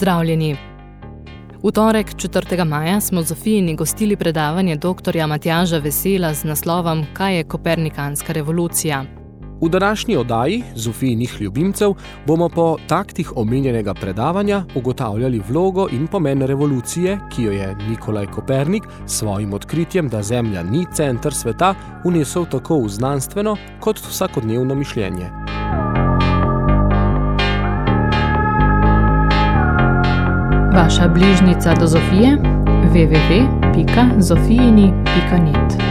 Pozdravljeni. V torek 4. maja smo Zofijini gostili predavanje dr. Matjaža Vesela z naslovom Kaj je Kopernikanska revolucija? V današnji oddaji Zofijinih ljubimcev bomo po taktih omenjenega predavanja ugotavljali vlogo in pomen revolucije, ki jo je Nikolaj Kopernik s svojim odkritjem, da Zemlja ni center sveta, unesel tako v znanstveno kot vsakodnevno mišljenje. Vaša bližnica do Zofije? www.zofijini.net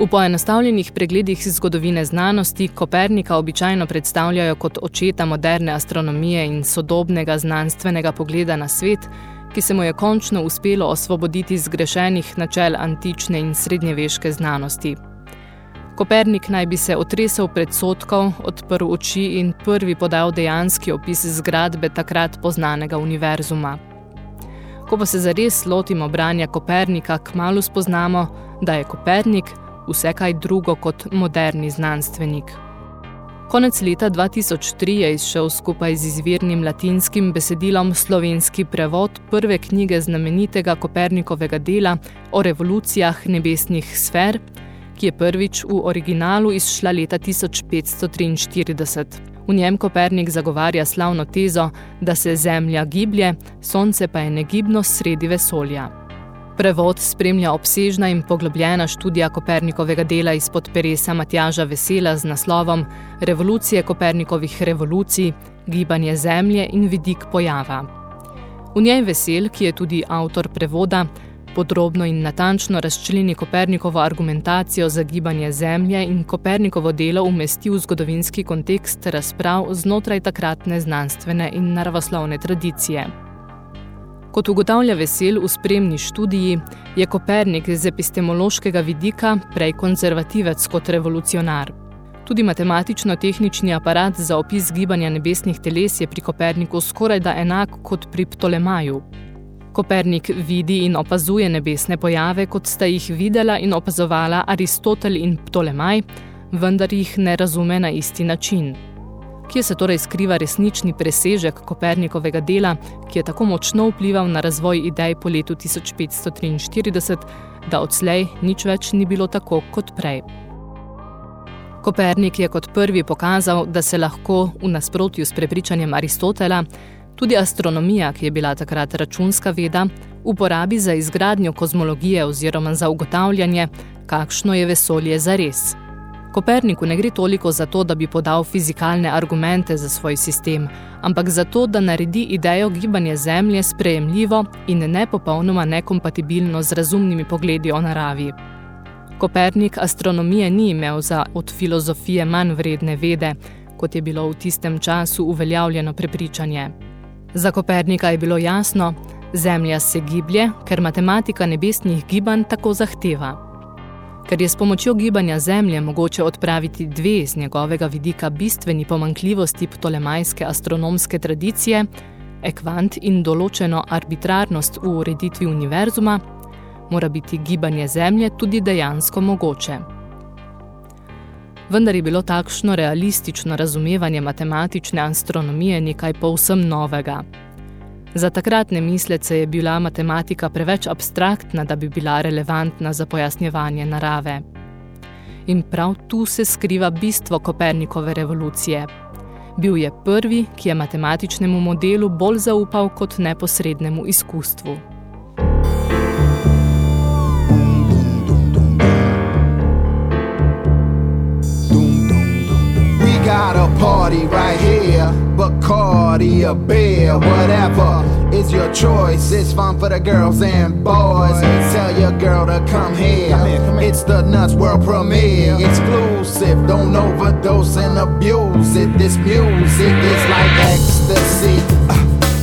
V poenostavljenih pregledih zgodovine znanosti Kopernika običajno predstavljajo kot očeta moderne astronomije in sodobnega znanstvenega pogleda na svet, ki se mu je končno uspelo osvoboditi zgrešenih načel antične in srednjeveške znanosti. Kopernik naj bi se otresel predsotkov, odprl oči in prvi podal dejanski opis zgradbe takrat poznanega univerzuma. Ko pa se zares lotimo branja Kopernika, kmalu spoznamo, da je Kopernik vse kaj drugo kot moderni znanstvenik. Konec leta 2003 je izšel skupaj z izvirnim latinskim besedilom slovenski prevod prve knjige znamenitega Kopernikovega dela o revolucijah nebesnih sfer, ki je prvič v originalu izšla leta 1543. V njem Kopernik zagovarja slavno tezo, da se Zemlja giblje, Sonce pa je negibno sredi vesolja. Prevod spremlja obsežna in poglobljena študija Kopernikovega dela izpod peresa Matjaža Vesela z naslovom Revolucije Kopernikovih revolucij, gibanje Zemlje in vidik pojava. V njej Vesel, ki je tudi avtor prevoda, podrobno in natančno razčleni Kopernikovo argumentacijo za gibanje Zemlje in Kopernikovo delo umesti v zgodovinski kontekst razprav znotraj takratne znanstvene in naravoslovne tradicije. Kot ugotavlja vesel v spremni študiji, je Kopernik z epistemološkega vidika prej konzervativec kot revolucionar. Tudi matematično-tehnični aparat za opis gibanja nebesnih teles je pri Koperniku skoraj da enak kot pri Ptolemaju. Kopernik vidi in opazuje nebesne pojave, kot sta jih videla in opazovala Aristotel in Ptolemaj, vendar jih ne razume na isti način. Kje se torej skriva resnični presežek Kopernikovega dela, ki je tako močno vplival na razvoj idej po letu 1543, da odslej nič več ni bilo tako kot prej. Kopernik je kot prvi pokazal, da se lahko, v nasprotju s prepričanjem Aristotela, tudi astronomija, ki je bila takrat računska veda, uporabi za izgradnjo kozmologije oziroma za ugotavljanje, kakšno je vesolje zares. Koperniku ne gre toliko za to, da bi podal fizikalne argumente za svoj sistem, ampak za to, da naredi idejo gibanja Zemlje sprejemljivo in nepopolnoma nekompatibilno z razumnimi pogledi o naravi. Kopernik astronomije ni imel za od filozofije manj vredne vede, kot je bilo v tistem času uveljavljeno prepričanje. Za Kopernika je bilo jasno, Zemlja se giblje, ker matematika nebesnih gibanj tako zahteva. Ker je s pomočjo gibanja Zemlje mogoče odpraviti dve z njegovega vidika bistveni pomankljivosti ptolemajske astronomske tradicije, ekvant in določeno arbitrarnost v ureditvi univerzuma, mora biti gibanje Zemlje tudi dejansko mogoče. Vendar je bilo takšno realistično razumevanje matematične astronomije nekaj povsem novega – Za takratne mislece je bila matematika preveč abstraktna, da bi bila relevantna za pojasnjevanje narave. In prav tu se skriva bistvo Kopernikove revolucije. Bil je prvi, ki je matematičnemu modelu bolj zaupal kot neposrednemu izkustvu. party right here. Bacardi, a beer, whatever. It's your choice. It's fun for the girls and boys. Tell your girl to come here. It's the Nuts World premiere. Exclusive. Don't overdose and abuse it. This music is like ecstasy. Uh,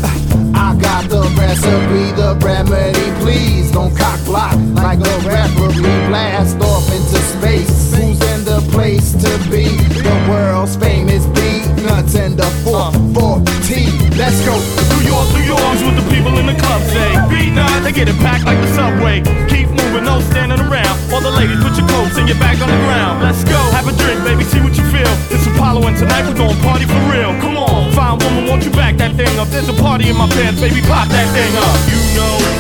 uh, I got the recipe, the remedy. Please don't cock block like the referee. Blast off into space. Who's place to be? The world's famous beat nuts and the 440. Let's go. New York, New York's what the people in the club say. Beat nut, they get it packed like the subway. Keep moving, no standing around. All the ladies, put your coats and your back on the ground. Let's go. Have a drink, baby, see what you feel. It's Apollo, and tonight we're gonna party for real. Come on, fine woman, won't you back that thing up? There's a party in my pants, baby, pop that thing up. You know,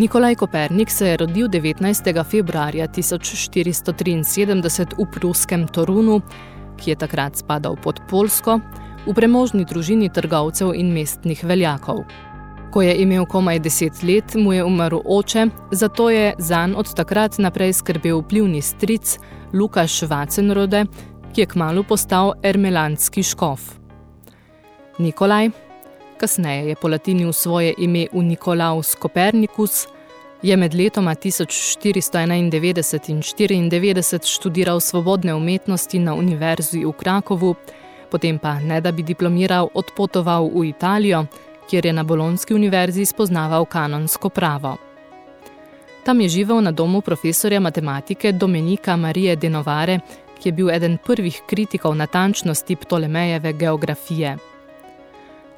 Nikolaj Kopernik se je rodil 19. februarja 1473 v pruskem Torunu, ki je takrat spadal pod Polsko, v premožni družini trgovcev in mestnih veljakov. Ko je imel komaj deset let, mu je umrl oče, zato je zanj od takrat naprej skrbel vplivni stric Lukaš Vacenrode, ki je kmalu postal ermelandski škof. Nikolaj, kasneje je polatinil svoje ime v Nikolaus Kopernikus, je med letoma 1491 in 94 študiral svobodne umetnosti na univerzi v Krakovu, potem pa, ne da bi diplomiral, odpotoval v Italijo, kjer je na Bolonski univerzi spoznaval kanonsko pravo. Tam je živel na domu profesorja matematike Domenika Marije de Novare, ki je bil eden prvih kritikov natančnosti Ptolemejeve geografije.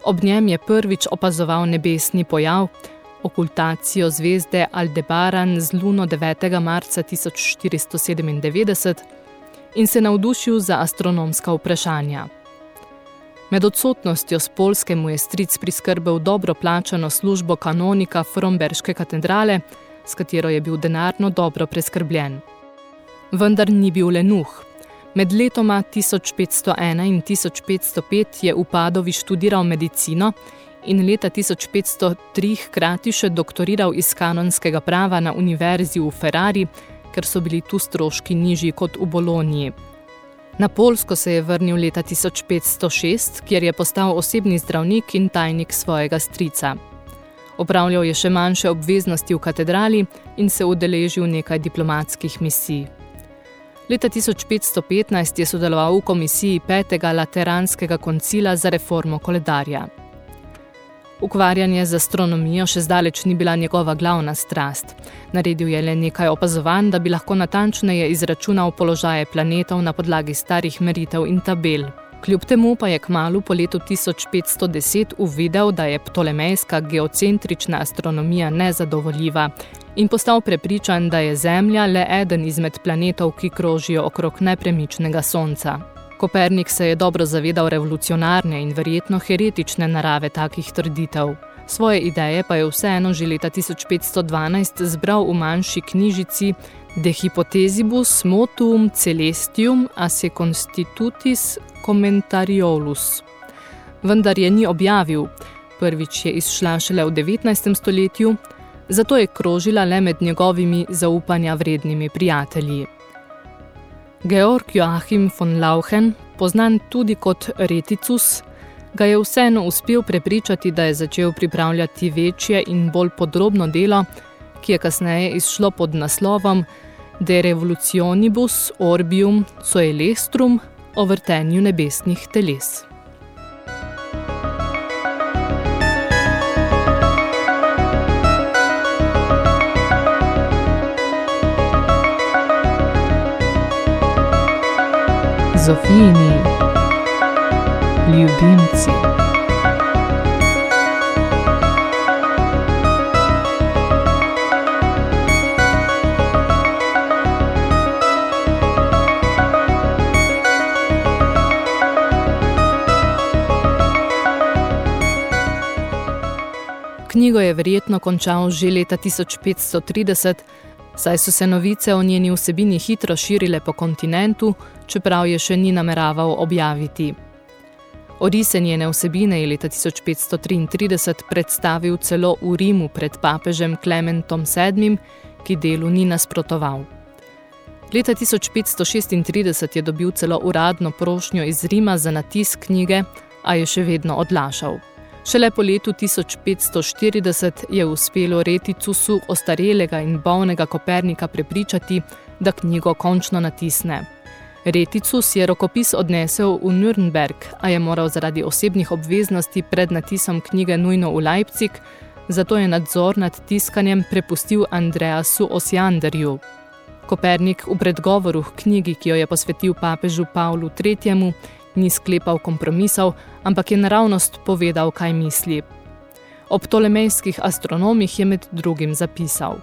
Ob njem je prvič opazoval nebesni pojav, okultacijo zvezde Aldebaran z luno 9. marca 1497 in se navdušil za astronomska vprašanja. Med odsotnostjo z Polske mu je stric priskrbel dobro plačano službo kanonika Fromberške katedrale, s katero je bil denarno dobro preskrbljen. Vendar ni bil lenuh. Med letoma 1501 in 1505 je v Padovi študiral medicino in leta 1503 hkrati še doktoriral iz kanonskega prava na univerzi v Ferrari, ker so bili tu stroški nižji kot v Boloniji. Na Polsko se je vrnil leta 1506, kjer je postal osebni zdravnik in tajnik svojega strica. Opravljal je še manjše obveznosti v katedrali in se udeležil nekaj diplomatskih misij. Leta 1515 je sodeloval v komisiji petega lateranskega koncila za reformo koledarja. Ukvarjanje z astronomijo še zdaleč ni bila njegova glavna strast. Naredil je le nekaj opazovanj, da bi lahko natančneje izračunal položaje planetov na podlagi starih meritev in tabel. Kljub temu pa je kmalu po letu 1510 uvidel, da je ptolemejska geocentrična astronomija nezadovoljiva in postal prepričan, da je Zemlja le eden izmed planetov, ki krožijo okrog nepremičnega Sonca. Kopernik se je dobro zavedal revolucionarne in verjetno heretične narave takih trditev. Svoje ideje pa je vseeno že leta 1512 zbral v manjši knjižici De hypothesibus motuum celestium a se constitutis commentariolus. Vendar je ni objavil, prvič je izšla šele v 19. stoletju, zato je krožila le med njegovimi zaupanja vrednimi prijatelji. Georg Joachim von Lauchen, poznan tudi kot Reticus, ga je vseeno uspel prepričati, da je začel pripravljati večje in bolj podrobno delo, ki je kasneje izšlo pod naslovom De revolutionibus orbium coelestrum o vrtenju nebesnih teles. Zofini, ljubimci. Knjigo je verjetno končal že leta 1530, saj so se novice o njeni vsebini hitro širile po kontinentu, čeprav je še ni nameraval objaviti. Orise njene vsebine je leta 1533 predstavil celo v Rimu pred papežem Klementom VII, ki delu ni nasprotoval. Leta 1536 je dobil celo uradno prošnjo iz Rima za natisk knjige, a je še vedno odlašal. Šele po letu 1540 je uspelo Reticusu ostarelega in bolnega Kopernika prepričati, da knjigo končno natisne. Reticus je rokopis odnesel v Nürnberg, a je moral zaradi osebnih obveznosti pred natisom knjige nujno v Leipzig, zato je nadzor nad tiskanjem prepustil Andreasu Osianderju. Kopernik v predgovoru k knjigi, ki jo je posvetil papežu Pavlu III., ni sklepal kompromisov, ampak je naravnost povedal, kaj misli. O ptolemejskih astronomih je med drugim zapisal.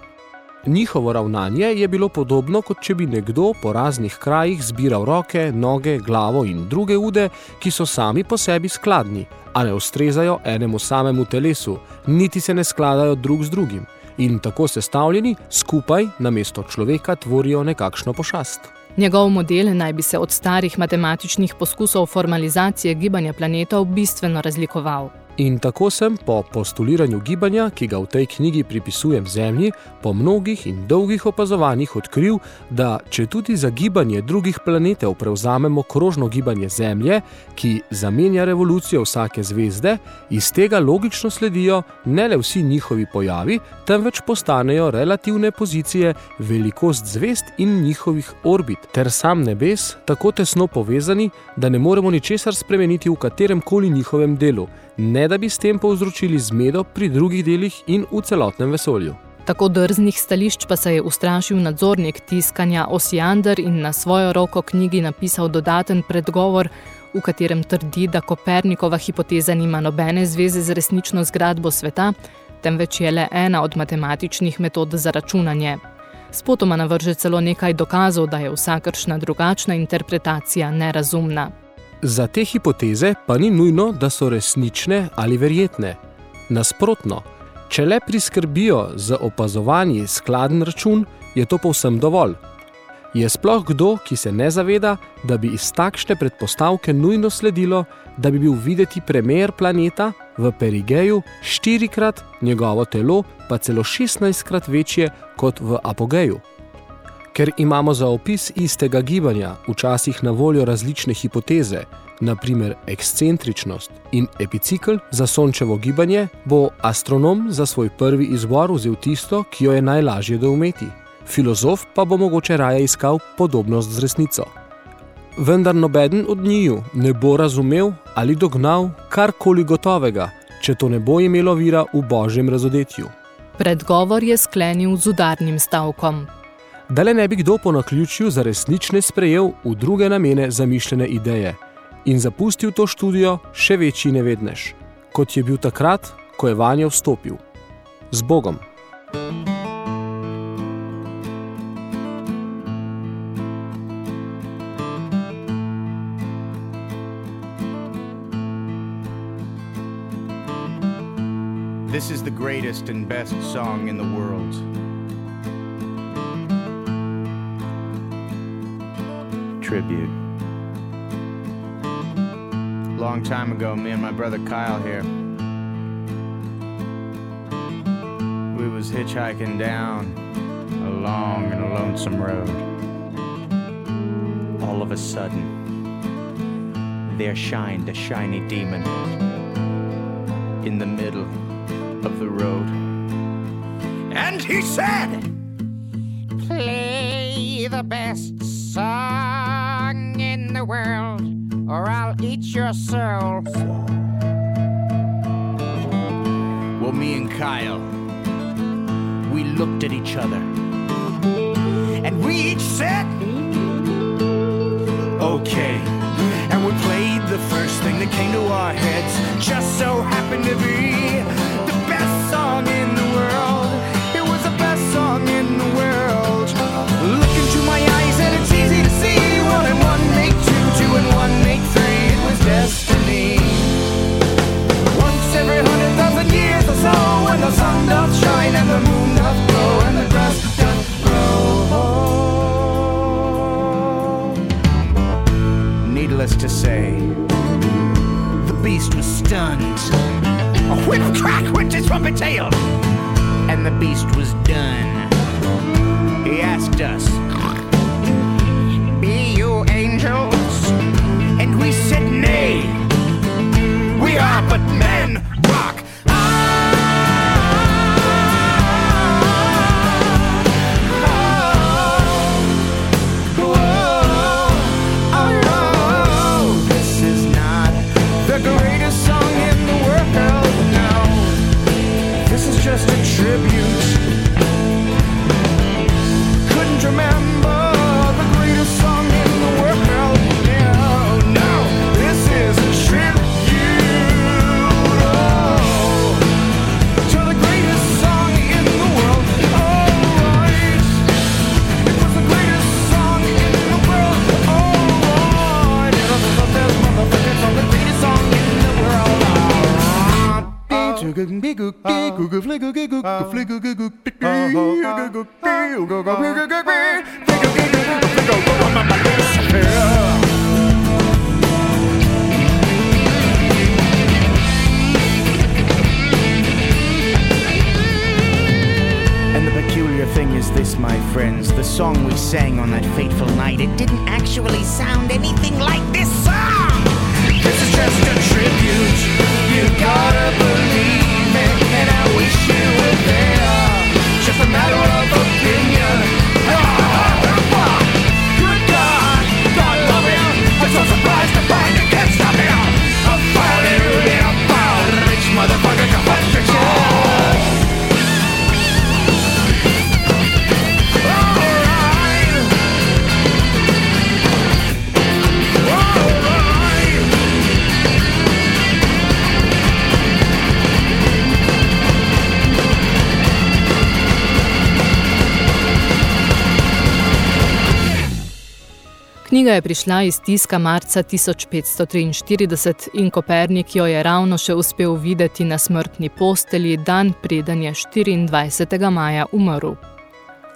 Njihovo ravnanje je bilo podobno, kot če bi nekdo po raznih krajih zbiral roke, noge, glavo in druge ude, ki so sami po sebi skladni, a ne ustrezajo enemu samemu telesu, niti se ne skladajo drug z drugim. In tako sestavljeni skupaj namesto človeka tvorijo nekakšno pošast. Njegov model naj bi se od starih matematičnih poskusov formalizacije gibanja planetov bistveno razlikoval. In tako sem po postuliranju gibanja, ki ga v tej knjigi pripisujem Zemlji, po mnogih in dolgih opazovanjih odkril, da če tudi za gibanje drugih planetov prevzamemo krožno gibanje Zemlje, ki zamenja revolucijo vsake zvezde, iz tega logično sledijo ne le vsi njihovi pojavi, temveč postanejo relativne pozicije, velikost zvezd in njihovih orbit, ter sam nebes tako tesno povezani, da ne moremo ničesar spremeniti v katerem koli njihovem delu, ne da bi s tem povzročili zmedo pri drugih delih in v celotnem vesolju. Tako drznih stališč pa se je ustrašil nadzornik tiskanja Osiander in na svojo roko knjigi napisal dodaten predgovor, v katerem trdi, da Kopernikova hipoteza nima nobene zveze z resnično zgradbo sveta, temveč je le ena od matematičnih metod za računanje. Spotoma navrže celo nekaj dokazov, da je vsakršna drugačna interpretacija nerazumna. Za te hipoteze pa ni nujno, da so resnične ali verjetne. Nasprotno, če le priskrbijo z opazovanji skladen račun, je to povsem dovolj. Je sploh kdo, ki se ne zaveda, da bi iz takšne predpostavke nujno sledilo, da bi bil videti premer planeta v perigeju štirikrat, njegovo telo pa celo 16krat večje kot v apogeju? Ker imamo za opis istega gibanja včasih na voljo različne hipoteze, naprimer ekscentričnost in epicikl za sončevo gibanje, bo astronom za svoj prvi izbor vzel tisto, ki jo je najlažje doumeti. filozof pa bo mogoče raje iskal podobnost z resnico. Vendar nobeden od njiju ne bo razumel ali dognal karkoli gotovega, če to ne bo imelo vira v božjem razodetju. Predgovor je sklenil z udarnim stavkom. Da le ne bi kdo po naključju za resnične sprejel v druge namene zamišljene ideje in zapustil to študijo še večji nevednež, kot je bil takrat, ko je vanjo vstopil. Z Bogom. This is the greatest and best song in the world. Tribute. Long time ago, me and my brother Kyle here. We was hitchhiking down a long and lonesome road. All of a sudden, there shined a shiny demon in the middle of the road. And he said, Play the best world, or I'll eat your soul. Well, me and Kyle, we looked at each other, and we each said, Okay. And we played the first thing that came to our heads, just so happened to be say, the beast was stunned. A whip crack went his trumpet tail, and the beast was done. He asked us, Be you angels? And we said, Nay, we are but men. Prišla iz tiska marca 1543 in Kopernik jo je ravno še uspel videti na smrtni posteli dan preden je 24. maja umrl.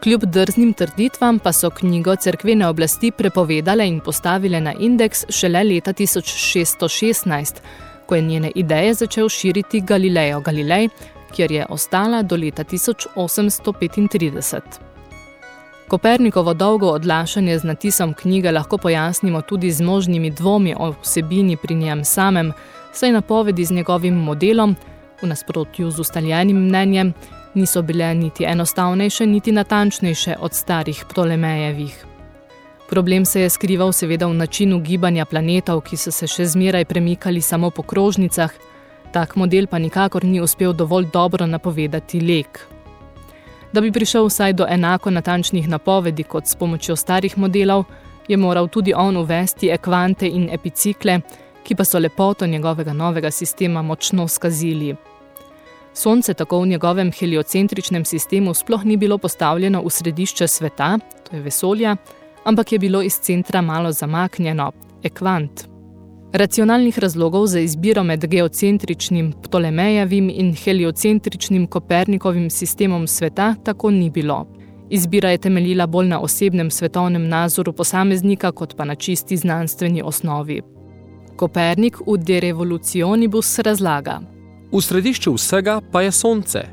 Kljub drznim trditvam pa so knjigo cerkvene oblasti prepovedale in postavile na indeks šele leta 1616, ko je njene ideje začel širiti Galileo Galilei, kjer je ostala do leta 1835. Kopernikovo dolgo odlašanje z natisom knjige lahko pojasnimo tudi z možnimi dvomi o vsebini pri njem samem, saj napovedi z njegovim modelom, v nasprotju z ustaljenim mnenjem, Niso bile niti enostavnejše, niti natančnejše od starih Ptolemejevih. Problem se je skrival seveda v načinu gibanja planetov, ki so se še zmeraj premikali samo po krožnicah, tak model pa nikakor ni uspel dovolj dobro napovedati lek. Da bi prišel vsaj do enako natančnih napovedi kot s pomočjo starih modelov, je moral tudi on uvesti ekvante in epicikle, ki pa so lepoto njegovega novega sistema močno skazili. Sonce tako v njegovem heliocentričnem sistemu sploh ni bilo postavljeno v središče sveta, to je vesolja, ampak je bilo iz centra malo zamaknjeno, ekvant. Racionalnih razlogov za izbiro med geocentričnim Ptolemejevim in heliocentričnim Kopernikovim sistemom sveta tako ni bilo. Izbira je temeljila bolj na osebnem svetovnem nazoru posameznika, kot pa na čisti znanstveni osnovi. Kopernik v De Revolutionibus razlaga. V središču vsega pa je sonce.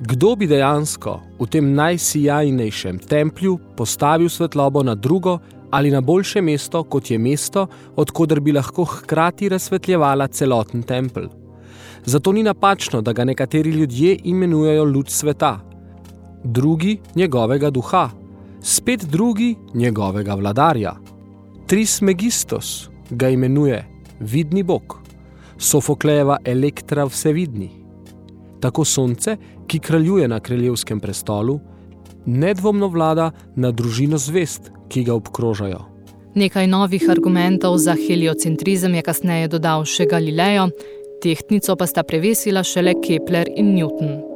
Kdo bi dejansko v tem najsijajnejšem templju postavil svetlobo na drugo ali na boljše mesto, kot je mesto, odkuder bi lahko hkrati razsvetljevala celoten tempelj? Zato ni napačno, da ga nekateri ljudje imenujejo luč sveta, drugi njegovega duha, spet drugi njegovega vladarja. Trismegistos ga imenuje vidni bog, Sofoklejeva elektra vsevidni. Tako sonce, ki kraljuje na kraljevskem prestolu, nedvomno vlada na družino zvest, ki ga obkrožajo. Nekaj novih argumentov za heliocentrizem je kasneje dodal še Galileo, tehtnico pa sta prevesila šele Kepler in Newton.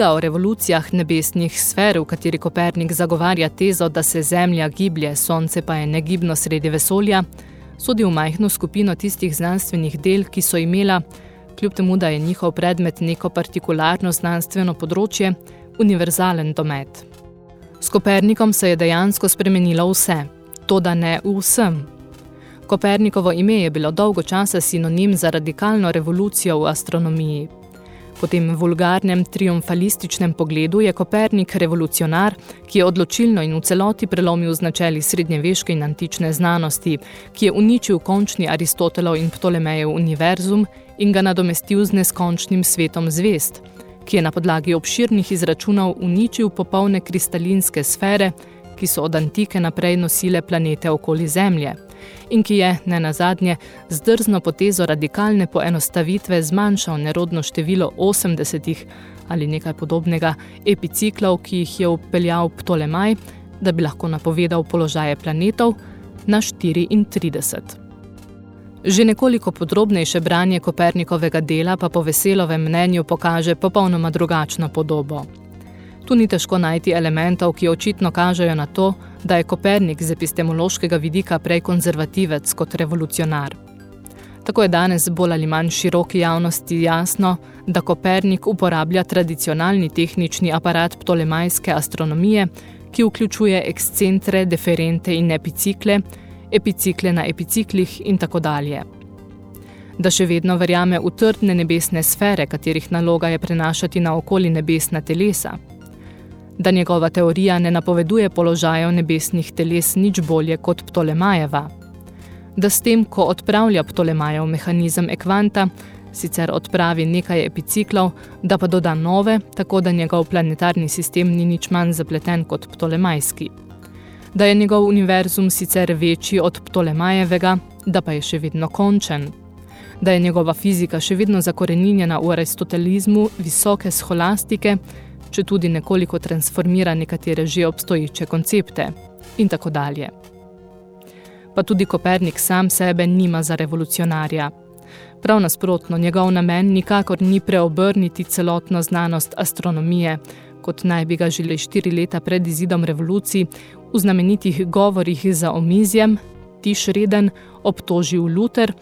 Knjiga o revolucijah nebesnih sfer, v kateri Kopernik zagovarja tezo, da se Zemlja giblje, Sonce pa je negibno sredi vesolja, sodi v majhno skupino tistih znanstvenih del, ki so imela, kljub temu, da je njihov predmet neko partikularno znanstveno področje, univerzalen domet. S Kopernikom se je dejansko spremenilo vse, to da ne vsem. Kopernikovo ime je bilo dolgo časa sinonim za radikalno revolucijo v astronomiji. Po tem vulgarnem, triumfalističnem pogledu je Kopernik revolucionar, ki je odločilno in v celoti prelomil z načeli srednjeveške in antične znanosti, ki je uničil končni Aristotelov in Ptolemejev univerzum in ga nadomestil z neskončnim svetom zvest, ki je na podlagi obširnih izračunov uničil popolne kristalinske sfere, ki so od antike naprej nosile planete okoli Zemlje in ki je, ne nazadnje, z drzno potezo radikalne poenostavitve zmanjšal nerodno število 80 ali nekaj podobnega epiciklov, ki jih je upeljal Ptolemaj, da bi lahko napovedal položaje planetov, na 34. Že nekoliko podrobnejše branje Kopernikovega dela pa po veselovem mnenju pokaže popolnoma drugačno podobo. Tu ni težko najti elementov, ki očitno kažejo na to, da je Kopernik z epistemološkega vidika prej konzervativec kot revolucionar. Tako je danes bolj ali manj široki javnosti jasno, da Kopernik uporablja tradicionalni tehnični aparat ptolemajske astronomije, ki vključuje ekscentre, deferente in epicikle, epicikle na epiciklih in tako dalje. Da še vedno verjame v trdne nebesne sfere, katerih naloga je prenašati na okoli nebesna telesa – da njegova teorija ne napoveduje položajev nebesnih teles nič bolje kot Ptolemajeva, da s tem, ko odpravlja Ptolemajev mehanizem ekvanta, sicer odpravi nekaj epiciklov, da pa doda nove, tako da njegov planetarni sistem ni nič manj zapleten kot Ptolemajski. Da je njegov univerzum sicer večji od Ptolemajevega, da pa je še vedno končen. Da je njegova fizika še vedno zakoreninjena v aristotelizmu visoke scholastike, če tudi nekoliko transformira nekatere že obstoječe koncepte in tako dalje. Pa tudi Kopernik sam sebe nima za revolucionarja. Prav nasprotno, njegov namen nikakor ni preobrniti celotno znanost astronomije, kot naj bi ga žili štiri leta pred izidom revolucij, v znamenitih govorih za omizjem, tiš reden, obtožil Luther,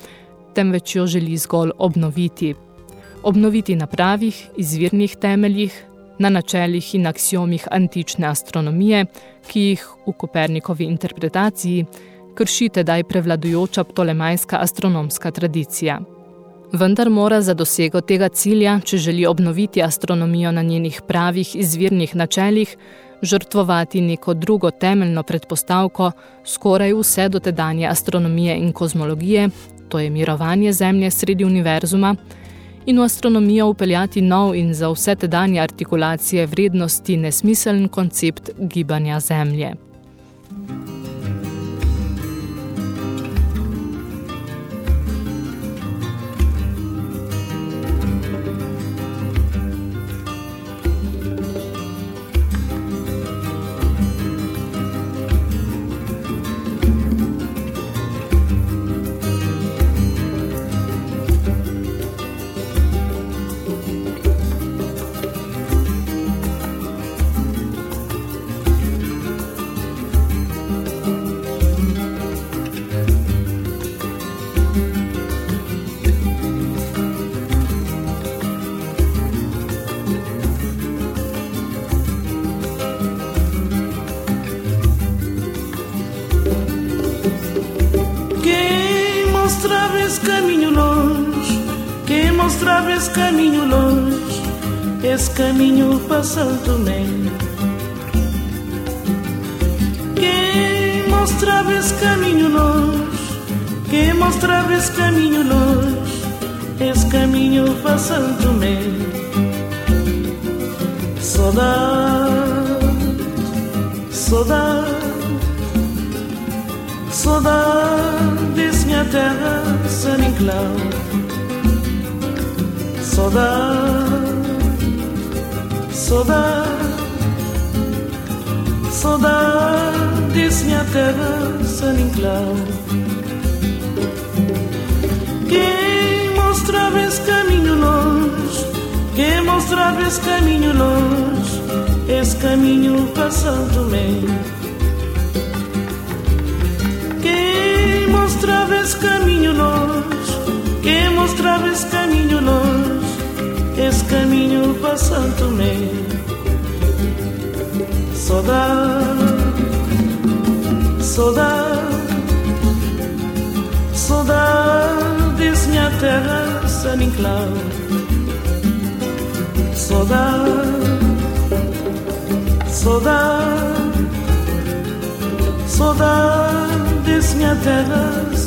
temveč jo želi zgolj obnoviti. Obnoviti na pravih, izvirnih temeljih, na načelih in aksiomih antične astronomije, ki jih v Kopernikovi interpretaciji krši tedaj prevladujoča ptolemajska astronomska tradicija. Vendar mora za dosego tega cilja, če želi obnoviti astronomijo na njenih pravih izvirnih načelih, žrtvovati neko drugo temeljno predpostavko skoraj vse dotedanje astronomije in kozmologije, to je mirovanje Zemlje sredi univerzuma, in v astronomijo upeljati nov in za vse tedanje artikulacije vrednosti nesmiseln koncept gibanja Zemlje. Esse caminho longe, esse caminho para Santo Tomé. Quem mostrava esse caminho longe, quem mostrava esse caminho longe, esse caminho para Santo Tomé. Saudade, saudade, saudade minha terra, San Inclau saudade, saudade, saudade minha terra San Inclau. Quem mostrava esse caminho longe, quem mostrava esse caminho longe, esse caminho para Santo mostravas caminho nós, que esse caminho nós, esse caminho passando-me. Saudade, saudade, saudade, disse minha terra, Saninclau. Saudade, saudade, saudade, disse minha terra.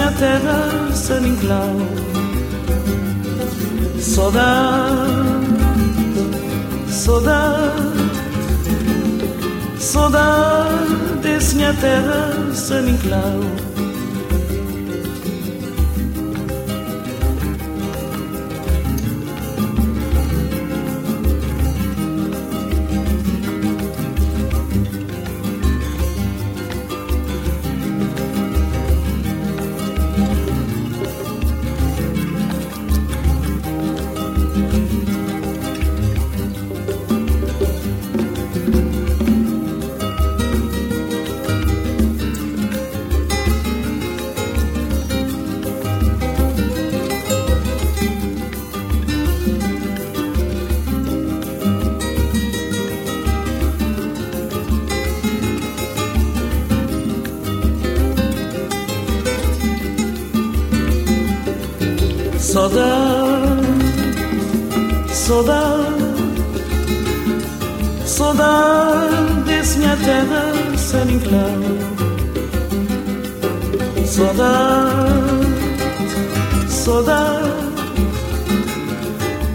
minha terra, Inclau. Saudade, saudade, saudade desse minha terra, San cloud so that, so that,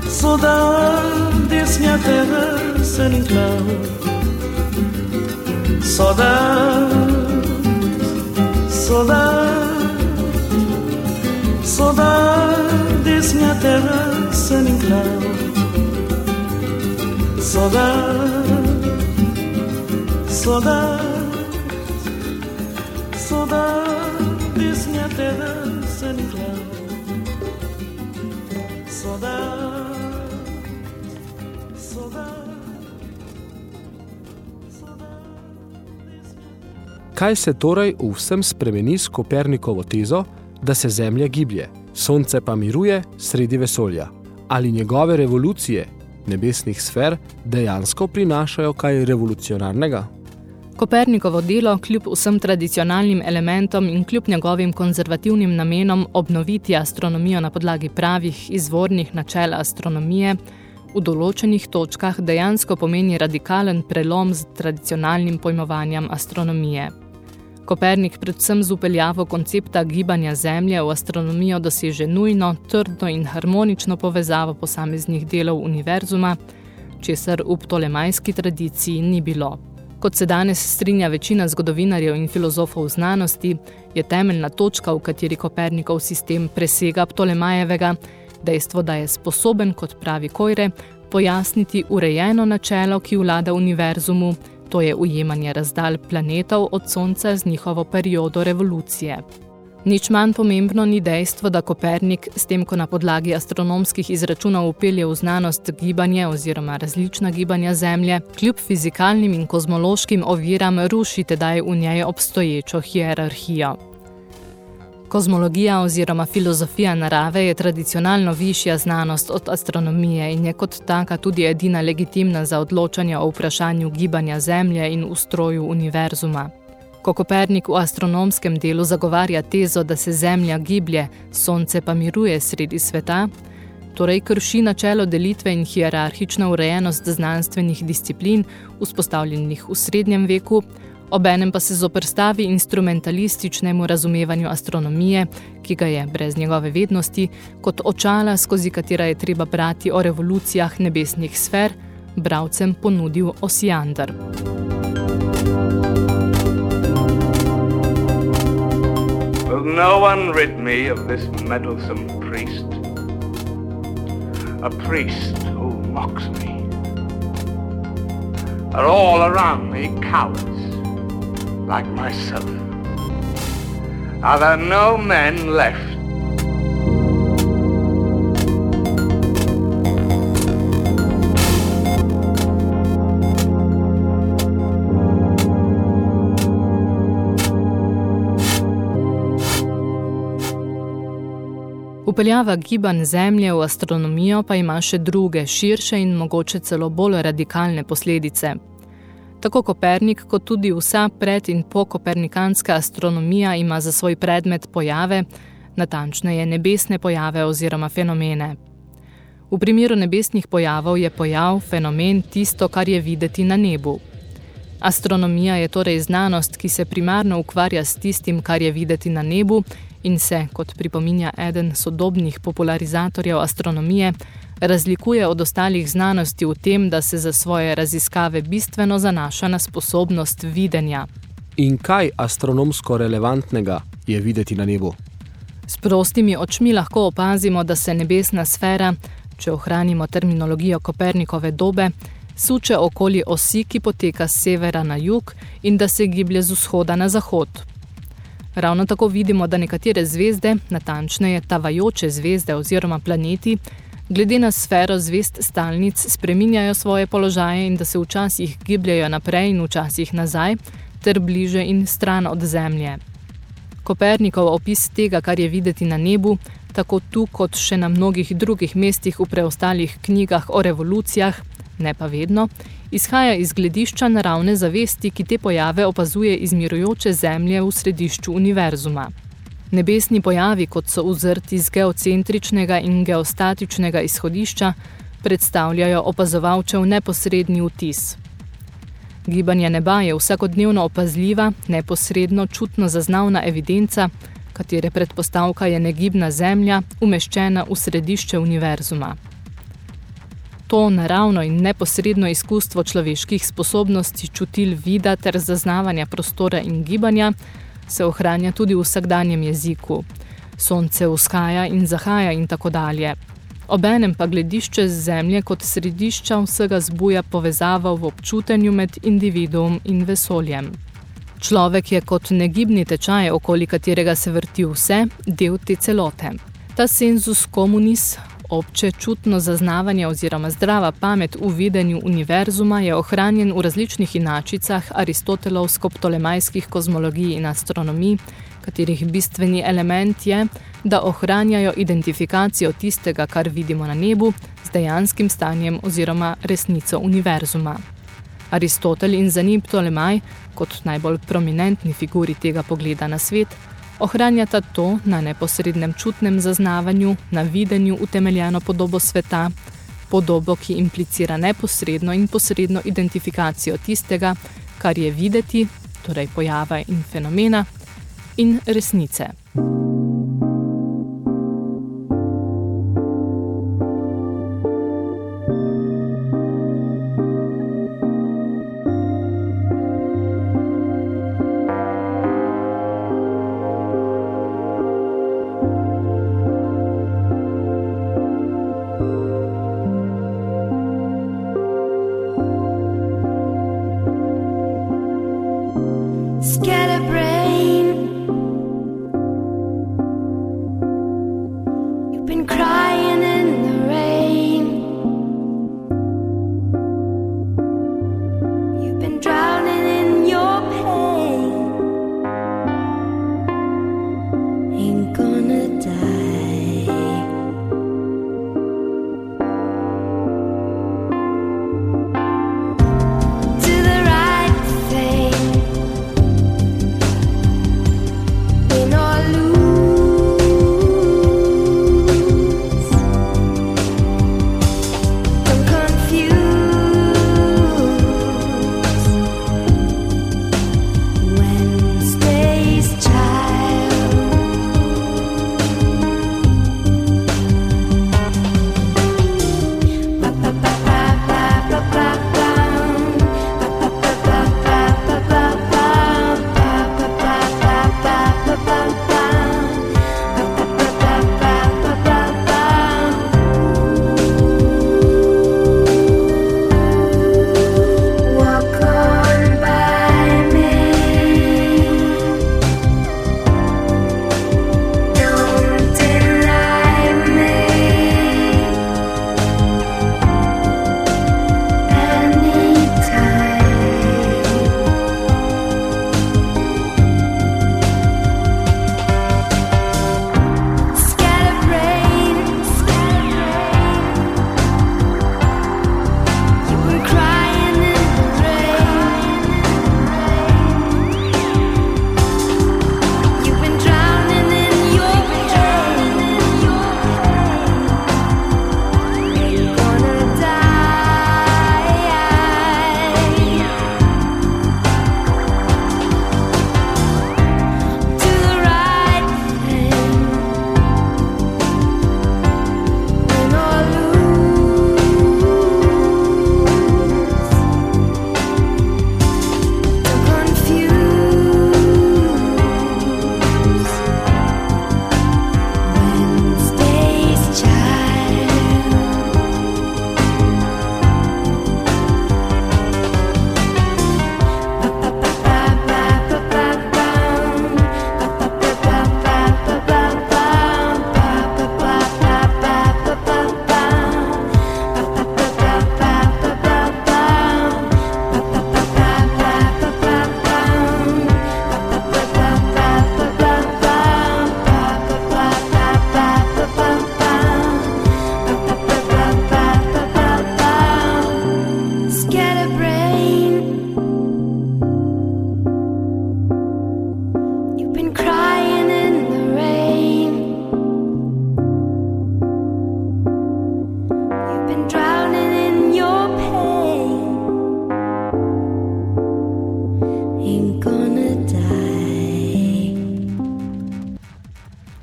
so that this mia terra se in cloud so that, so that, so that this mia terra se in cloud so that. Diz minha terra San Inclau Saudade, saudade, Kaj se torej v vsem spremeni s Kopernikovo tezo, da se Zemlja giblje? Sonce pa miruje sredi vesolja. Ali njegove revolucije nebesnih sfer dejansko prinašajo kaj revolucionarnega? Kopernikovo delo kljub vsem tradicionalnim elementom in kljub njegovim konzervativnim namenom obnoviti astronomijo na podlagi pravih izvornih načel astronomije v določenih točkah dejansko pomeni radikalen prelom z tradicionalnim pojmovanjem astronomije. Kopernik predvsem z upeljavo koncepta gibanja Zemlje v astronomijo doseže nujno, trdno in harmonično povezavo posameznih delov univerzuma, česar v ptolemajski tradiciji ni bilo. Kot se danes strinja večina zgodovinarjev in filozofov znanosti, je temeljna točka, v kateri Kopernikov sistem presega Ptolemajevega, dejstvo, da je sposoben, kot pravi Kojre, pojasniti urejeno načelo, ki vlada univerzumu, to je ujemanje razdalj planetov od Sonca z njihovo periodo revolucije. Nič manj pomembno ni dejstvo, da Kopernik, s tem, ko na podlagi astronomskih izračunov upelje v znanost gibanje oziroma različna gibanja Zemlje, kljub fizikalnim in kozmološkim oviram ruši tedaj v njej obstoječo hierarhijo. Kozmologija oziroma filozofija narave je tradicionalno višja znanost od astronomije in je kot taka tudi edina legitimna za odločanje o vprašanju gibanja Zemlje in ustroju univerzuma. Ko Kopernik v astronomskem delu zagovarja tezo, da se Zemlja giblje, Sonce pa miruje sredi sveta, torej krši načelo delitve in hierarhična urejenost znanstvenih disciplin, vzpostavljenih v srednjem veku, Obenem pa se zoprstavi instrumentalističnemu razumevanju astronomije, ki ga je, brez njegove vednosti, kot očala, skozi katera je treba brati o revolucijah nebesnih sfer, bravcem ponudil Osiander. No one rid me of this meddlesome priest? A priest who mocks me. Are all around me cowards, like myself? Are there no men left Upeljava gibanj Zemlje v astronomijo pa ima še druge, širše in mogoče celo bolj radikalne posledice. Tako Kopernik, kot tudi vsa pred- in pokopernikanska astronomija ima za svoj predmet pojave, natančneje nebesne pojave oziroma fenomene. V primeru nebesnih pojavov je pojav, fenomen, tisto, kar je videti na nebu. Astronomija je torej znanost, ki se primarno ukvarja s tistim, kar je videti na nebu in se, kot pripominja eden sodobnih popularizatorjev astronomije, razlikuje od ostalih znanosti v tem, da se za svoje raziskave bistveno zanaša na sposobnost videnja. In kaj astronomsko relevantnega je videti na nebu? S prostimi očmi lahko opazimo, da se nebesna sfera, če ohranimo terminologijo Kopernikove dobe, suče okoli osi, ki poteka z severa na jug in da se giblje z vzhoda na zahod. Ravno tako vidimo, da nekatere zvezde, natančneje tavajoče zvezde oziroma planeti, glede na sfero zvezd stalnic spreminjajo svoje položaje in da se včasih gibljajo naprej in včasih nazaj, ter bliže in stran od Zemlje. Kopernikov opis tega, kar je videti na nebu, tako tu kot še na mnogih drugih mestih v preostalih knjigah o revolucijah, ne pa vedno, izhaja iz gledišča naravne zavesti, ki te pojave opazuje iz mirujoče zemlje v središču univerzuma. Nebesni pojavi, kot so uzrti z geocentričnega in geostatičnega izhodišča, predstavljajo opazovalčev neposredni vtis. Gibanje neba je vsakodnevno opazljiva, neposredno čutno zaznavna evidenca, katere predpostavka je negibna zemlja, umeščena v središče univerzuma. To naravno in neposredno izkustvo človeških sposobnosti čutil vida ter zaznavanja prostora in gibanja se ohranja tudi v vsakdanjem jeziku. Sonce vzhaja in zahaja in tako dalje. Obenem pa gledišče z zemlje kot središča vsega zbuja povezava v občutenju med individuum in vesoljem. Človek je kot negibni tečaj, okoli katerega se vrti vse, del te celote. Ta sensus communis, obče čutno zaznavanje oziroma zdrava pamet v videnju univerzuma je ohranjen v različnih inačicah aristotelovsko-ptolemajskih kozmologij in astronomij, katerih bistveni element je, da ohranjajo identifikacijo tistega, kar vidimo na nebu, z dejanskim stanjem oziroma resnico univerzuma. Aristotel in za njim Ptolemaj, kot najbolj prominentni figuri tega pogleda na svet, ohranjata to na neposrednem čutnem zaznavanju, na videnju utemeljeno podobo sveta, podobo, ki implicira neposredno in posredno identifikacijo tistega, kar je videti, torej pojava in fenomena, in resnice. Scared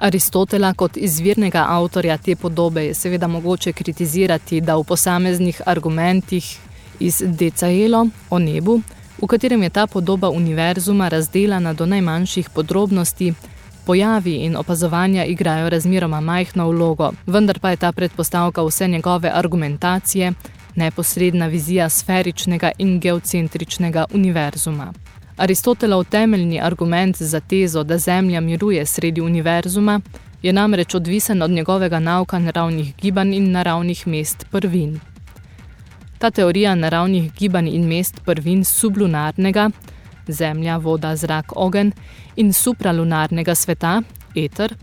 Aristotela kot izvirnega avtorja te podobe je seveda mogoče kritizirati, da v posameznih argumentih iz Decaelo o nebu, v katerem je ta podoba univerzuma razdelana do najmanjših podrobnosti, pojavi in opazovanja igrajo razmeroma majhno vlogo, vendar pa je ta predpostavka vse njegove argumentacije, neposredna vizija sferičnega in geocentričnega univerzuma. Aristotelov temeljni argument za tezo, da Zemlja miruje sredi univerzuma, je namreč odvisen od njegovega nauka naravnih gibanj in naravnih mest prvin. Ta teorija naravnih gibanj in mest prvin sublunarnega, Zemlja, voda, zrak, ogen, in supralunarnega sveta, eter,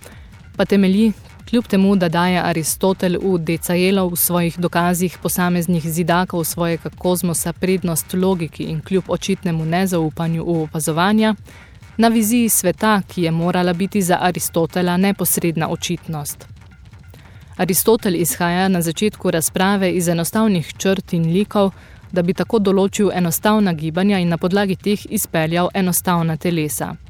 pa temelji Kljub temu, da daje Aristotel v Decaelo v svojih dokazih posameznih zidakov svojega kozmosa prednost logiki in kljub očitnemu nezaupanju v opazovanja, na viziji sveta, ki je morala biti za Aristotela neposredna očitnost. Aristotel izhaja na začetku razprave iz enostavnih črt in likov, da bi tako določil enostavna gibanja in na podlagi teh izpeljal enostavna telesa –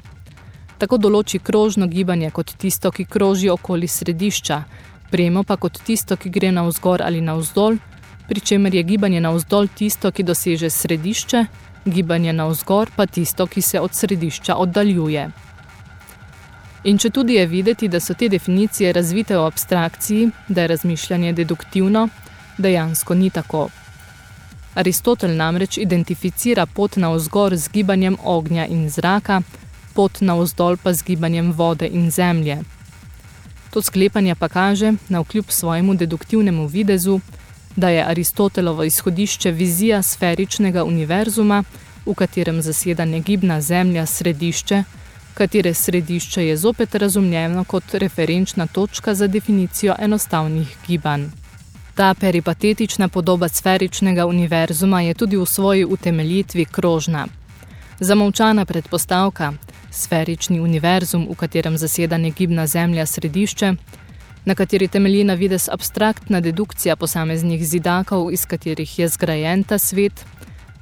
tako določi krožno gibanje kot tisto, ki kroži okoli središča, premo pa kot tisto, ki gre navzgor ali navzdol, pri čemer je gibanje navzdol tisto, ki doseže središče, gibanje navzgor pa tisto, ki se od središča oddaljuje. In če tudi je videti, da so te definicije razvite v abstrakciji, da je razmišljanje deduktivno, dejansko ni tako. Aristotel namreč identificira pot navzgor z gibanjem ognja in zraka, pot na vzdolj pa z gibanjem vode in zemlje. To sklepanje pa kaže, na vkljub svojemu deduktivnemu videzu, da je Aristotelovo izhodišče vizija sferičnega univerzuma, v katerem zaseda negibna zemlja središče, katere središče je zopet razumljeno kot referenčna točka za definicijo enostavnih gibanj. Ta peripatetična podoba sferičnega univerzuma je tudi v svoji utemeljitvi krožna. Zamolčana predpostavka, sferični univerzum, v katerem zaseda negibna zemlja središče, na kateri temelji na vides abstraktna dedukcija posameznih zidakov, iz katerih je zgrajen ta svet,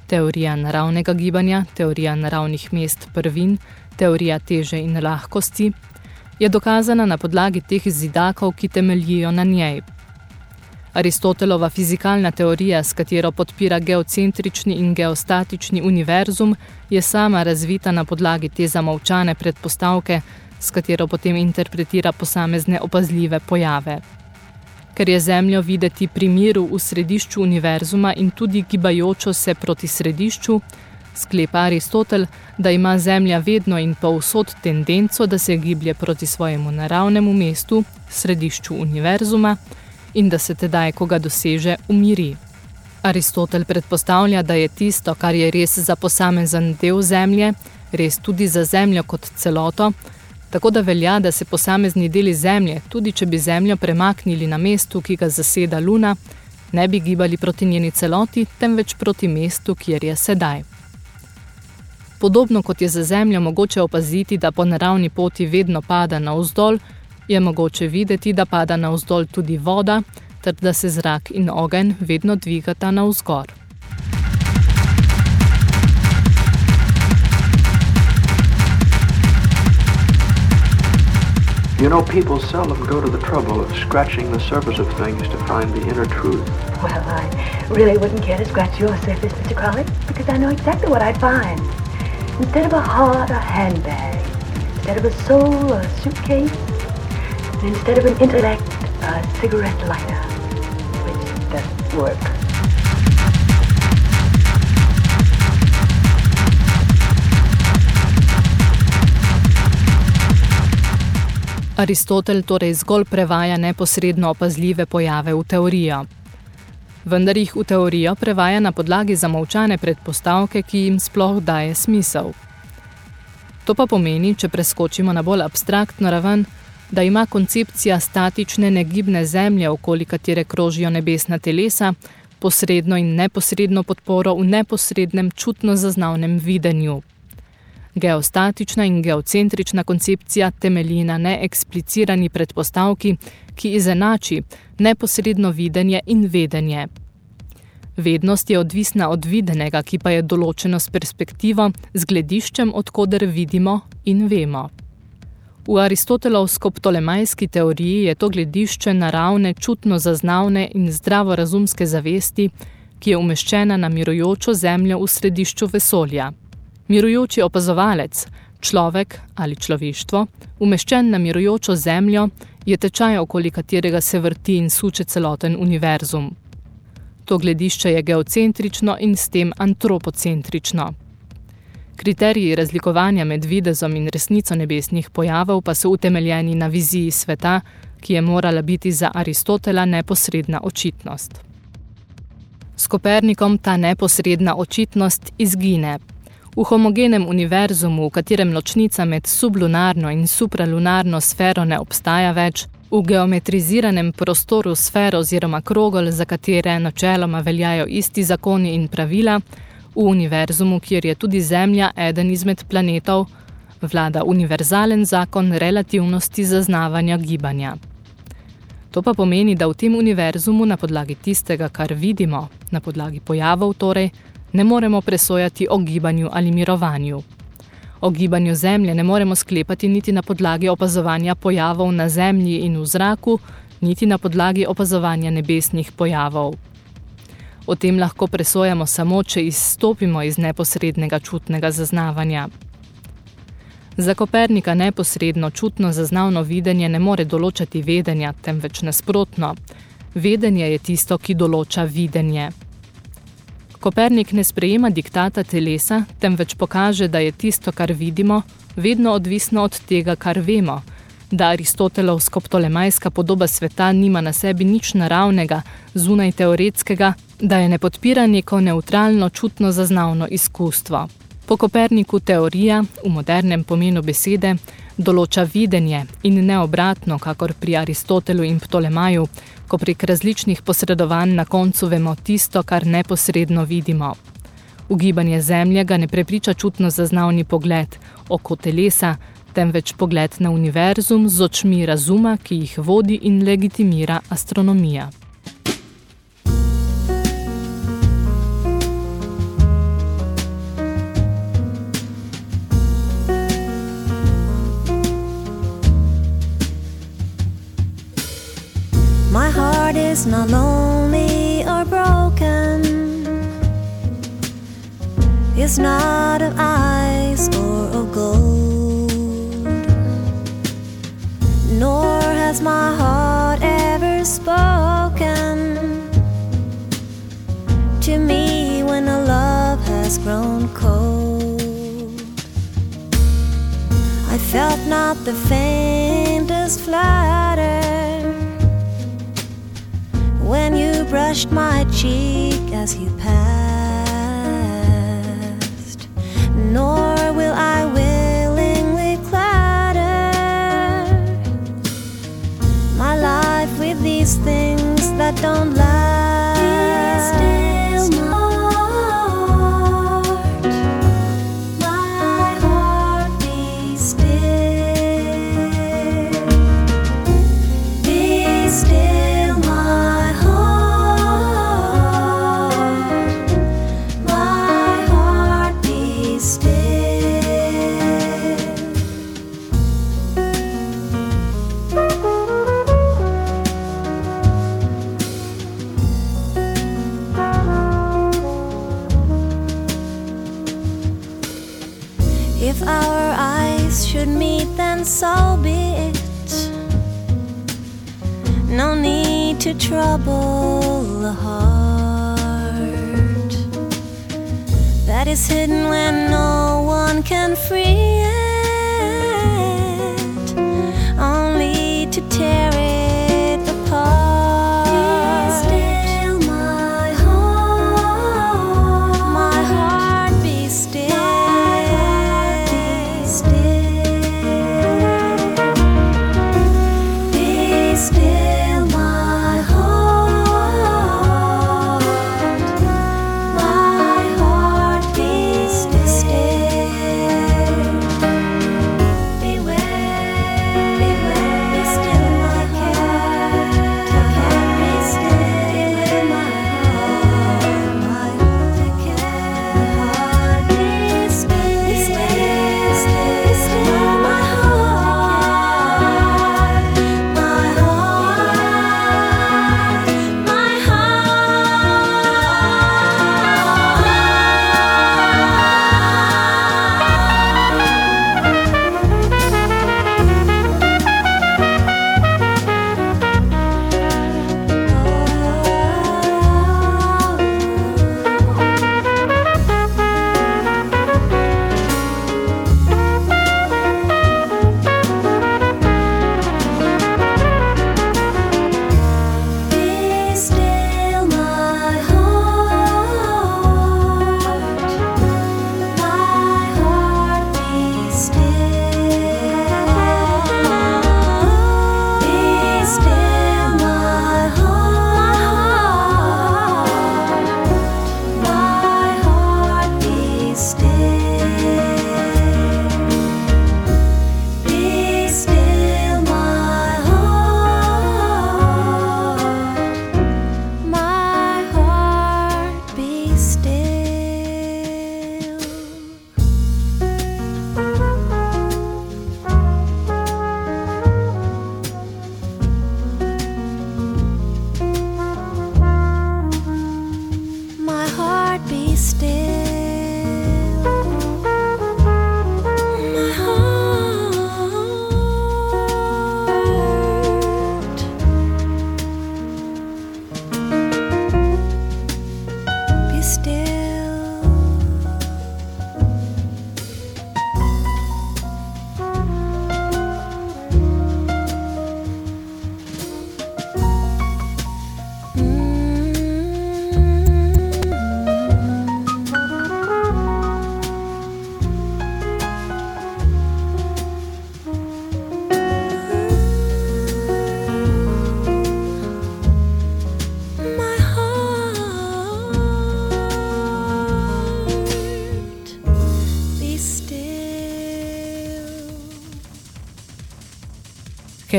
teorija naravnega gibanja, teorija naravnih mest prvin, teorija teže in lahkosti, je dokazana na podlagi teh zidakov, ki temeljijo na njej. Aristotelova fizikalna teorija, s katero podpira geocentrični in geostatični univerzum, je sama razvita na podlagi te zamovčane predpostavke, s katero potem interpretira posamezne opazljive pojave. Ker je Zemljo videti pri miru v središču univerzuma in tudi gibajočo se proti središču, sklepa Aristotel, da ima Zemlja vedno in povsod tendenco, da se giblje proti svojemu naravnemu mestu, središču univerzuma, in da se tedaj, ko ga doseže, umiri. Aristotel predpostavlja, da je tisto, kar je res za posamezen del zemlje, res tudi za zemljo kot celoto, tako da velja, da se posamezni deli zemlje, tudi če bi zemljo premaknili na mestu, ki ga zaseda luna, ne bi gibali proti njeni celoti, temveč proti mestu, kjer je sedaj. Podobno kot je za zemljo mogoče opaziti, da po naravni poti vedno pada na vzdolj, je mogoče videti, da pada na vzdolj tudi voda, ter da se zrak in ogen vedno dvigata na vzgor. You know, people seldom go to the trouble of scratching the surface of things to find the inner truth. Well, I really wouldn't care to scratch your surface, Mr. Crowley, because I know exactly what I'd find. Instead of a heart, a handbag. Instead of a soul, a suitcase. Instead of an intellect, a cigarette lighter, which doesn't work. Aristotel torej zgolj prevaja neposredno opazljive pojave v teorijo. Vendar jih v teorijo prevaja na podlagi zamovčane predpostavke, ki jim sploh daje smisel. To pa pomeni, če preskočimo na bolj abstraktno raven, da ima koncepcija statične negibne zemlje, okoli katere krožijo nebesna telesa, posredno in neposredno podporo v neposrednem čutno zaznavnem videnju. Geostatična in geocentrična koncepcija temelji na neeksplicirani predpostavki, ki izenači neposredno videnje in vedenje. Vednost je odvisna od videnega, ki pa je določeno s perspektivo, z glediščem, odkoder vidimo in vemo. V aristotelovsko-ptolemajski teoriji je to gledišče naravne, čutno zaznavne in zdravorazumske zavesti, ki je umeščena na mirujočo zemljo v središču vesolja. Mirujoči opazovalec, človek ali človeštvo, umeščen na mirujočo zemljo, je tečaj, okoli katerega se vrti in suče celoten univerzum. To gledišče je geocentrično in s tem antropocentrično. Kriteriji razlikovanja med videzom in resnico nebesnih pojavov pa so utemeljeni na viziji sveta, ki je morala biti za Aristotela neposredna očitnost. S Kopernikom ta neposredna očitnost izgine. V homogenem univerzumu, v katerem ločnica med sublunarno in supralunarno sfero ne obstaja več, v geometriziranem prostoru sfer oziroma krogel, za katere načeloma veljajo isti zakoni in pravila, v univerzumu, kjer je tudi Zemlja eden izmed planetov, vlada univerzalen zakon relativnosti zaznavanja gibanja. To pa pomeni, da v tem univerzumu na podlagi tistega, kar vidimo, na podlagi pojavov torej, ne moremo presojati o gibanju ali mirovanju. O gibanju Zemlje ne moremo sklepati niti na podlagi opazovanja pojavov na Zemlji in v zraku, niti na podlagi opazovanja nebesnih pojavov. O tem lahko presojamo samo, če izstopimo iz neposrednega čutnega zaznavanja. Za Kopernika neposredno čutno zaznavno videnje ne more določati vedenja, temveč nasprotno. Vedenje je tisto, ki določa videnje. Kopernik ne sprejema diktata telesa, temveč pokaže, da je tisto, kar vidimo, vedno odvisno od tega, kar vemo, da aristotelovsko-ptolemajska podoba sveta nima na sebi nič naravnega, zunaj teoretskega, da je ne podpira neko neutralno, čutno zaznavno izkustvo. Po Koperniku teorija, v modernem pomenu besede, določa videnje in ne obratno, kakor pri Aristotelu in Ptolemaju, ko prek različnih posredovanj na koncu vemo tisto, kar neposredno vidimo. Ugibanje zemlje ga ne prepriča čutno zaznavni pogled, oko telesa, temveč pogled na univerzum z očmi razuma, ki jih vodi in legitimira astronomija. My heart is not lonely or broken. It's not of ice or of gold. Nor has my heart ever spoken to me when a love has grown cold. I felt not the faintest flutter when you brushed my cheek as you passed, nor will I willingly things that don't last.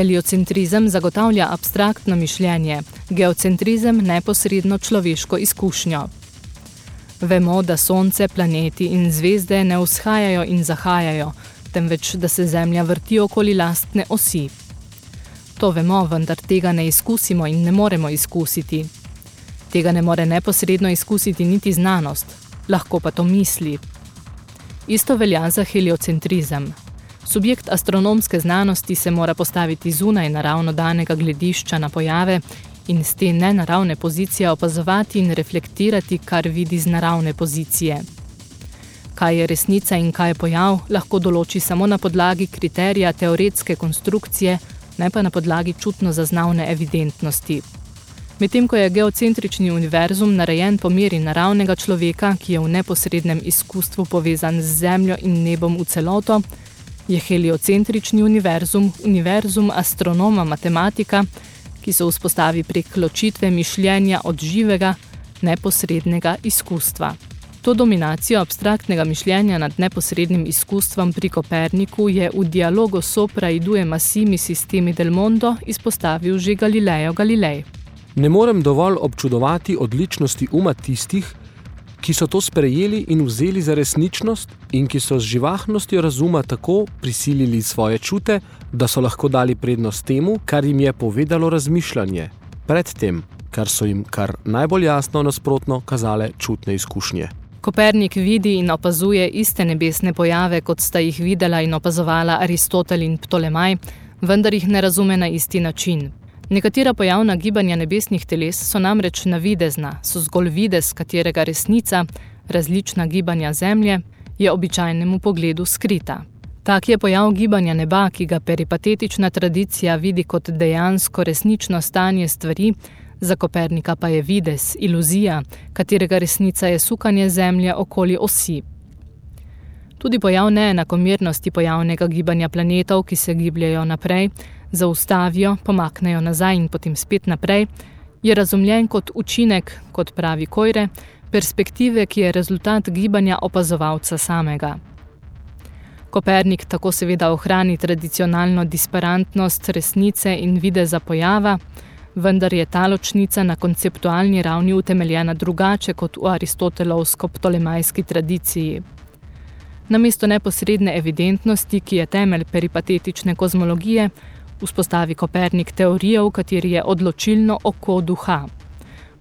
Heliocentrizem zagotavlja abstraktno mišljenje, geocentrizem neposredno človeško izkušnjo. Vemo, da sonce, planeti in zvezde ne vzhajajo in zahajajo, temveč da se Zemlja vrti okoli lastne osi. To vemo, vendar tega ne izkusimo in ne moremo izkusiti. Tega ne more neposredno izkusiti niti znanost, lahko pa to misli. Isto velja za heliocentrizem. Subjekt astronomske znanosti se mora postaviti zunaj naravno danega gledišča na pojave in z te nenaravne pozicije opazovati in reflektirati, kar vidi z naravne pozicije. Kaj je resnica in kaj je pojav, lahko določi samo na podlagi kriterija teoretske konstrukcije, ne pa na podlagi čutno zaznavne evidentnosti. Medtem ko je geocentrični univerzum narejen po meri naravnega človeka, ki je v neposrednem izkustvu povezan z Zemljo in nebom v celoto, je heliocentrični univerzum univerzum astronoma matematika, ki se vzpostavi prek ločitve mišljenja od živega, neposrednega izkustva. To dominacijo abstraktnega mišljenja nad neposrednim izkustvom pri Koperniku je v dialogu sopra i due massimi sistemi del mondo izpostavil že Galileo Galilei. Ne morem dovolj občudovati odličnosti uma tistih, ki so to sprejeli in vzeli za resničnost in ki so z živahnostjo razuma tako prisilili svoje čute, da so lahko dali prednost temu, kar jim je povedalo razmišljanje, pred tem, kar so jim kar najbolj jasno nasprotno kazale čutne izkušnje. Kopernik vidi in opazuje iste nebesne pojave, kot sta jih videla in opazovala Aristotel in Ptolemaj, vendar jih ne razume na isti način. Nekatera pojavna gibanja nebesnih teles so namreč navidezna, so zgolj videz, katerega resnica, različna gibanja Zemlje, je običajnemu pogledu skrita. Tak je pojav gibanja neba, ki ga peripatetična tradicija vidi kot dejansko resnično stanje stvari, za Kopernika pa je videz, iluzija, katerega resnica je sukanje Zemlje okoli osi. Tudi pojav neenakomernosti pojavnega gibanja planetov, ki se gibljajo naprej, zaustavijo, pomaknejo nazaj in potem spet naprej, je razumljen kot učinek, kot pravi Kojre, perspektive, ki je rezultat gibanja opazovalca samega. Kopernik tako seveda ohrani tradicionalno disparantnost resnice in videza pojava, vendar je ta ločnica na konceptualni ravni utemeljena drugače kot v aristotelovsko-ptolemajski tradiciji. Namesto neposredne evidentnosti, ki je temelj peripatetične kozmologije, vzpostavi Kopernik teorijo, v kateri je odločilno oko duha.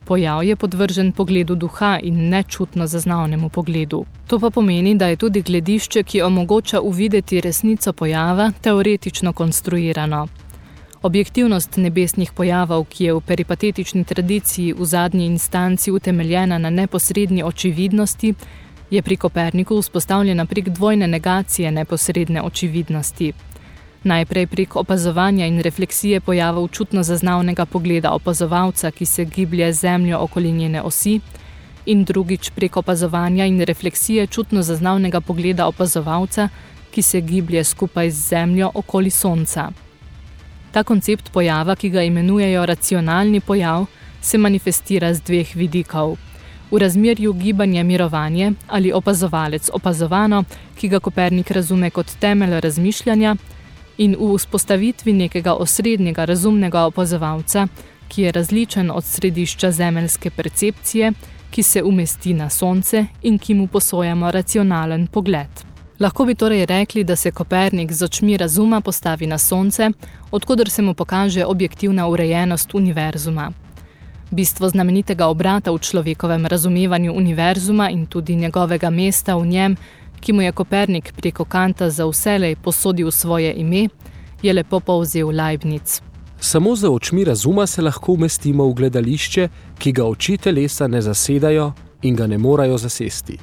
Pojav je podvržen pogledu duha in nečutno zaznavnemu pogledu. To pa pomeni, da je tudi gledišče, ki omogoča uvideti resnico pojava, teoretično konstruirano. Objektivnost nebesnih pojavov, ki je v peripatetični tradiciji v zadnji instanci utemeljena na neposrednji očividnosti, je pri Koperniku vzpostavljena prek dvojne negacije neposredne očividnosti. Najprej prek opazovanja in refleksije pojavov čutno zaznavnega pogleda opazovalca, ki se giblje zemljo okoli njene osi, in drugič prek opazovanja in refleksije čutno zaznavnega pogleda opazovalca, ki se giblje skupaj z zemljo okoli sonca. Ta koncept pojava, ki ga imenujejo racionalni pojav, se manifestira z dveh vidikov. V razmerju gibanje mirovanje ali opazovalec opazovano, ki ga Kopernik razume kot temelj razmišljanja, in v vzpostavitvi nekega osrednjega razumnega opazovalca, ki je različen od središča zemeljske percepcije, ki se umesti na sonce in ki mu posojamo racionalen pogled. Lahko bi torej rekli, da se Kopernik z očmi razuma postavi na sonce, odkudar se mu pokaže objektivna urejenost univerzuma. Bistvo znamenitega obrata v človekovem razumevanju univerzuma in tudi njegovega mesta v njem ki mu je Kopernik preko Kanta za vselej posodil svoje ime, je lepo povzel Leibniz. Samo za očmi razuma se lahko umestimo v gledališče, ki ga oči telesa ne zasedajo in ga ne morajo zasesti.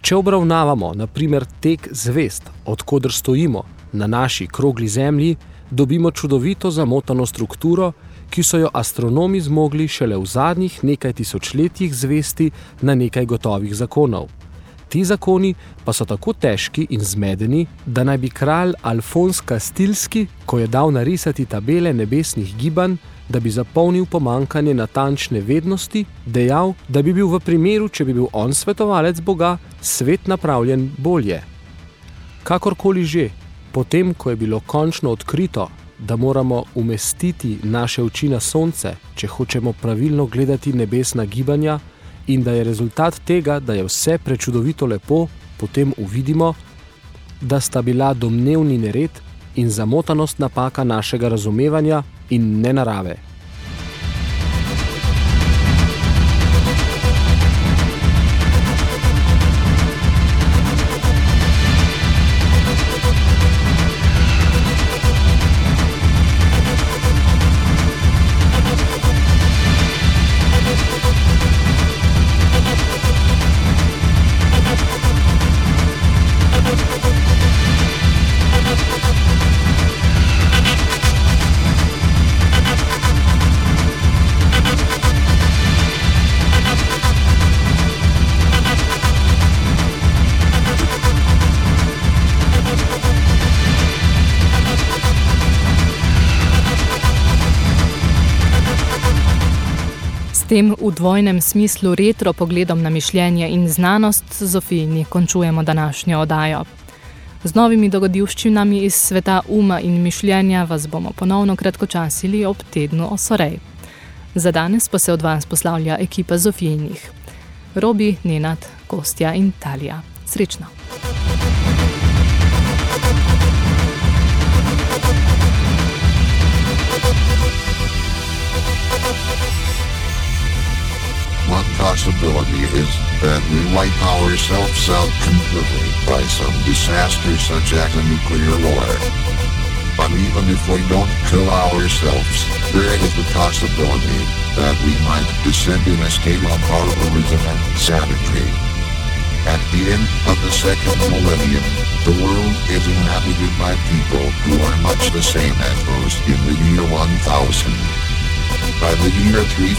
Če obravnavamo, na primer, tek zvest, odkudr stojimo, na naši krogli zemlji, dobimo čudovito zamotano strukturo, ki so jo astronomi zmogli šele v zadnjih nekaj tisočletjih zvesti na nekaj gotovih zakonov. Ti zakoni pa so tako težki in zmedeni, da naj bi kralj Alfons Kastilski, ko je dal narisati tabele nebesnih gibanj, da bi zapolnil pomankanje natančne vednosti, dejal, da bi bil v primeru, če bi bil on svetovalec Boga, svet napravljen bolje. Kakorkoli že, potem, ko je bilo končno odkrito, da moramo umestiti naše oči na sonce, če hočemo pravilno gledati nebesna gibanja in da je rezultat tega, da je vse prečudovito lepo, potem uvidimo, da sta bila domnevni nered in zamotanost napaka našega razumevanja in nenarave. Tem v dvojnem smislu retro pogledom na mišljenje in znanost Zofijni končujemo današnjo odajo. Z novimi dogodivščinami iz sveta uma in mišljenja vas bomo ponovno kratkočasili ob tednu Osorej. Za danes pa se od vas poslavlja ekipa Zofijnih. Robi, Nenad, Kostja in Talija. Srečno! Possibility is that we wipe ourselves out completely by some disaster such as a nuclear war. But even if we don't kill ourselves, there is the possibility that we might descend in a state of barbarism and savagery. At the end of the second millennium, the world is inhabited by people who are much the same as those in the year 1000. By the year 3000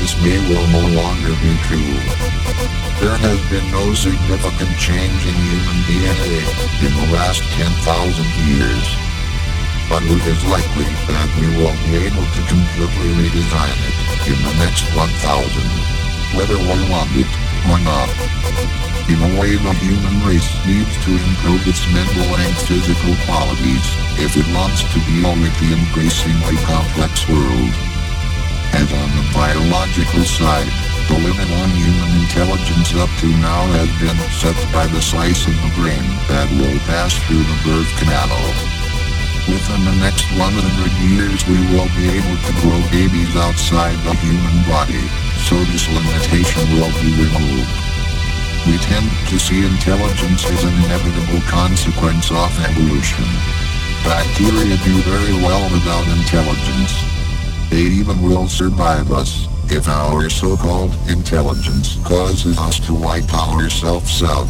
this may well no longer be true. There has been no significant change in human DNA in the last 10,000 years. But it is likely that we will be able to completely redesign it in the next 1000, whether we want it or not. In a way the human race needs to improve its mental and physical qualities if it wants to deal with the increasingly complex world. And on the biological side, the limit on human intelligence up to now has been set by the slice of the brain that will pass through the birth canal. Within the next 100 years we will be able to grow babies outside the human body, so this limitation will be removed. We tend to see intelligence as an inevitable consequence of evolution. Bacteria do very well without intelligence. They even will survive us if our so-called intelligence causes us to wipe ourselves out.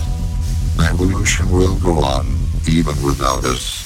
Evolution will go on, even without us.